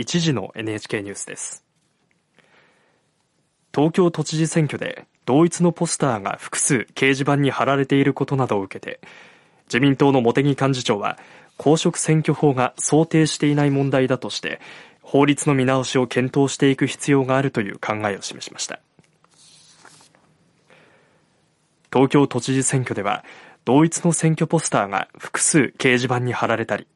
一時の NHK ニュースです。東京都知事選挙で同一のポスターが複数掲示板に貼られていることなどを受けて自民党の茂木幹事長は公職選挙法が想定していない問題だとして法律の見直しを検討していく必要があるという考えを示しました。東京都知事選挙では同一の選挙ポスターが複数掲示板に貼られたり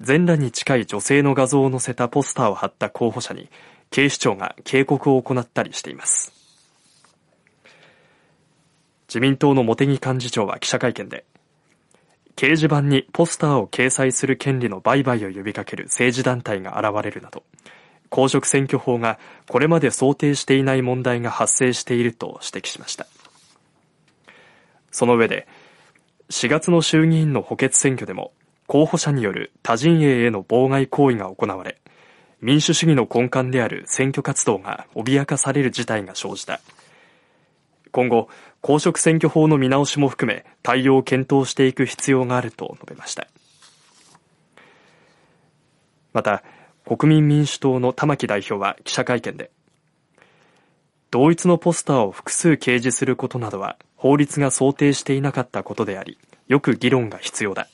全裸に近い女性の画像を載せたポスターを貼った候補者に警視庁が警告を行ったりしています。自民党の茂木幹事長は記者会見で掲示板にポスターを掲載する権利の売買を呼びかける政治団体が現れるなど公職選挙法がこれまで想定していない問題が発生していると指摘しました。その上で4月の衆議院の補欠選挙でも候補者による他陣営への妨害行為が行われ民主主義の根幹である選挙活動が脅かされる事態が生じた。今後公職選挙法の見直しも含め対応を検討していく必要があると述べました。また国民民主党の玉木代表は記者会見で同一のポスターを複数掲示することなどは法律が想定していなかったことでありよく議論が必要だ。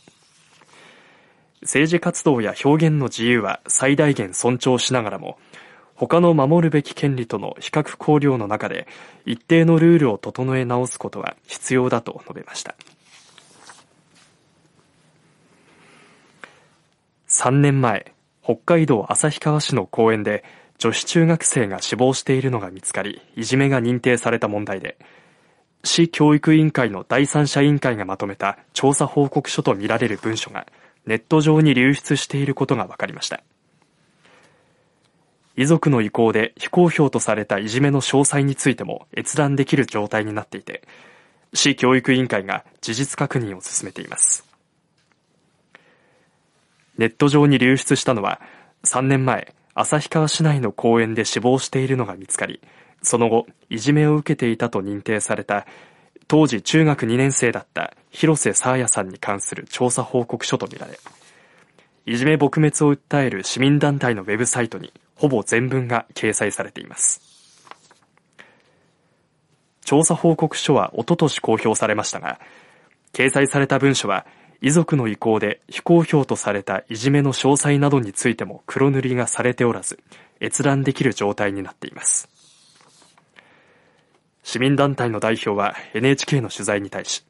政治活動や表現の自由は最大限尊重しながらも他の守るべき権利との比較考慮の中で一定のルールを整え直すことは必要だと述べました。3年前北海道旭川市の公園で女子中学生が死亡しているのが見つかりいじめが認定された問題で市教育委員会の第三者委員会がまとめた調査報告書とみられる文書がネット上に流出していることが分かりました。遺族の意向で非公表とされたいじめの詳細についても閲覧できる状態になっていて市教育委員会が事実確認を進めています。ネット上に流出したのは3年前旭川市内の公園で死亡しているのが見つかりその後いじめを受けていたと認定された当時中学2年生だった広瀬沙彩さんに関する調査報告書とみられいじめ撲滅を訴える市民団体のウェブサイトにほぼ全文が掲載されています。調査報告書はおととし公表されましたが掲載された文書は遺族の意向で非公表とされたいじめの詳細などについても黒塗りがされておらず閲覧できる状態になっています。市民団体の代表は NHK の取材に対し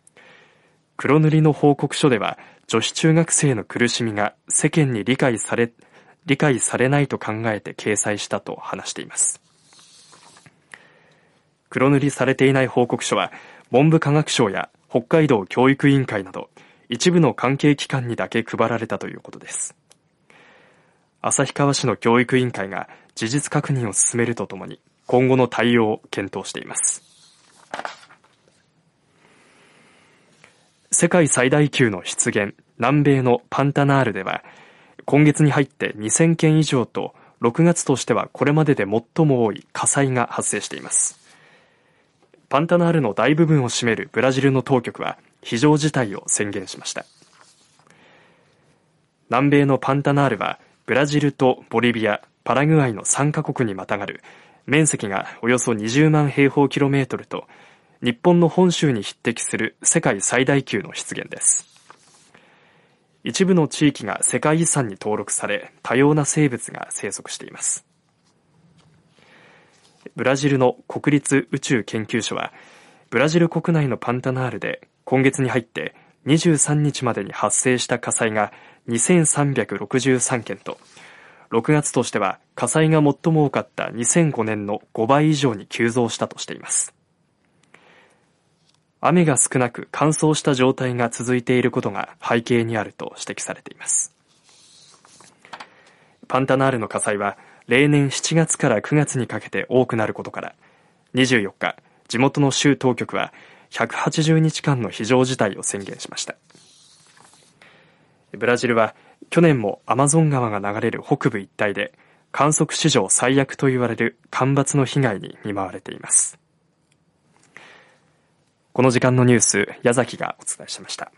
黒塗りの報告書では女子中学生の苦しみが世間に理解され理解されないと考えて掲載したと話しています。黒塗りされていない報告書は文部科学省や北海道教育委員会など一部の関係機関にだけ配られたということです。旭川市の教育委員会が事実確認を進めるとともに今後の対応を検討しています。世界最大級の湿原南米のパンタナールでは今月に入って2000件以上と6月としてはこれまでで最も多い火災が発生しています。パンタナールの大部分を占めるブラジルの当局は非常事態を宣言しました。南米のパンタナールはブラジルとボリビアパラグアイの3カ国にまたがる面積がおよそ20万平方キロメートルと日本の本州に匹敵する世界最大級の湿原です。一部の地域が世界遺産に登録され多様な生物が生息しています。ブラジルの国立宇宙研究所はブラジル国内のパンタナールで今月に入って23日までに発生した火災が2363件と6月としては火災が最も多かった2005年の5倍以上に急増したとしています。雨が少なく乾燥した状態が続いていることが背景にあると指摘されています。パンタナールの火災は例年7月から9月にかけて多くなることから24日地元の州当局は180日間の非常事態を宣言しました。ブラジルは去年もアマゾン川が流れる北部一帯で観測史上最悪と言われる干ばつの被害に見舞われています。この時間のニュース矢崎がお伝えしました。